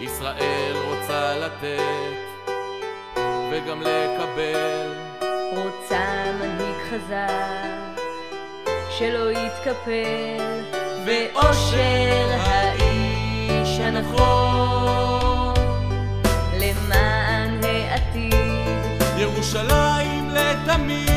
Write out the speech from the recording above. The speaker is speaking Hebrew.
ישראל רוצה לתת וגם לקבל. רוצה מנהיג חזק שלא יתקפל. ואושר האיש הנכון. למען העתיד. ירושלים לתמיד.